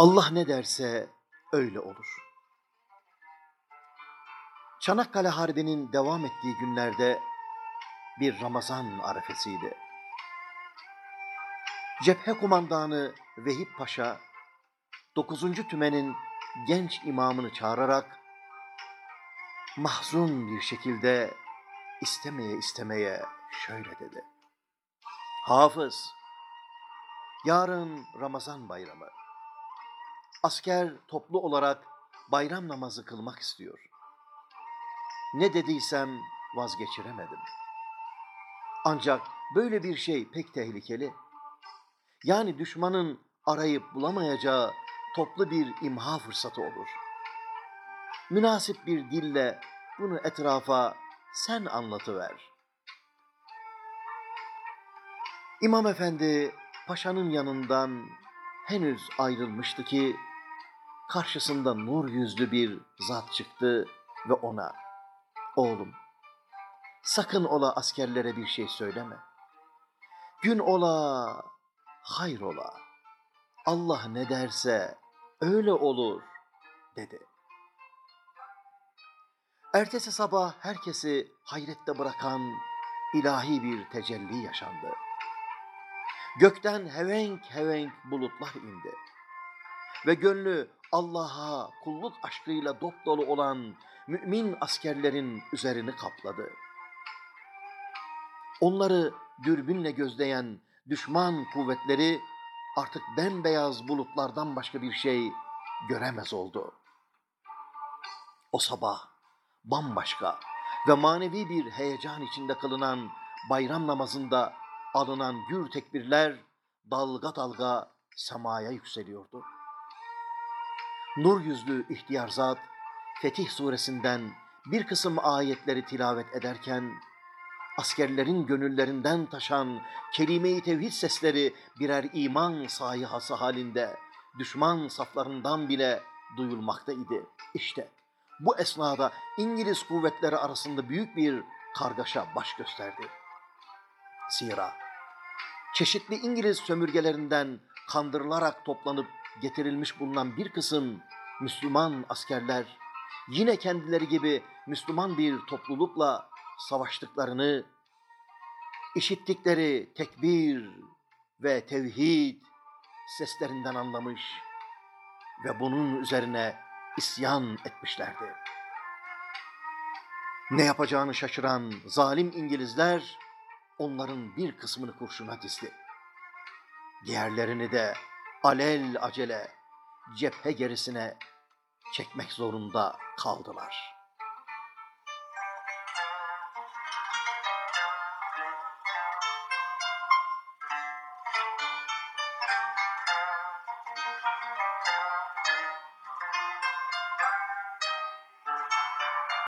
Allah ne derse öyle olur. Çanakkale Harbi'nin devam ettiği günlerde bir Ramazan arefesiydi. Cephe kumandanı Vehip Paşa, 9. Tümen'in genç imamını çağırarak mahzun bir şekilde istemeye istemeye şöyle dedi. Hafız, yarın Ramazan bayramı. Asker toplu olarak bayram namazı kılmak istiyor. Ne dediysem vazgeçiremedim. Ancak böyle bir şey pek tehlikeli. Yani düşmanın arayıp bulamayacağı toplu bir imha fırsatı olur. Münasip bir dille bunu etrafa sen anlatıver. İmam Efendi paşanın yanından henüz ayrılmıştı ki karşısında nur yüzlü bir zat çıktı ve ona oğlum sakın ola askerlere bir şey söyleme. Gün ola, hayır ola. Allah ne derse öyle olur dedi. Ertesi sabah herkesi hayrette bırakan ilahi bir tecelli yaşandı. Gökten hevenk hevenk bulutlar indi. Ve gönlü Allah'a kulluk aşkıyla dop dolu olan mümin askerlerin üzerini kapladı. Onları dürbünle gözleyen düşman kuvvetleri artık bembeyaz bulutlardan başka bir şey göremez oldu. O sabah bambaşka ve manevi bir heyecan içinde kılınan bayram namazında alınan gür tekbirler dalga dalga semaya yükseliyordu. Nur yüzlü ihtiyar zat Fetih suresinden bir kısım ayetleri tilavet ederken askerlerin gönüllerinden taşan kelime-i tevhid sesleri birer iman sayhası halinde düşman saflarından bile duyulmaktaydı. İşte bu esnada İngiliz kuvvetleri arasında büyük bir kargaşa baş gösterdi. Zira çeşitli İngiliz sömürgelerinden kandırılarak toplanıp getirilmiş bulunan bir kısım Müslüman askerler yine kendileri gibi Müslüman bir toplulukla savaştıklarını, işittikleri tekbir ve tevhid seslerinden anlamış ve bunun üzerine isyan etmişlerdi. Ne yapacağını şaşıran zalim İngilizler onların bir kısmını kurşuna dizdi. Diğerlerini de alel acele cephe gerisine çekmek zorunda kaldılar.''